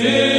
Spirit.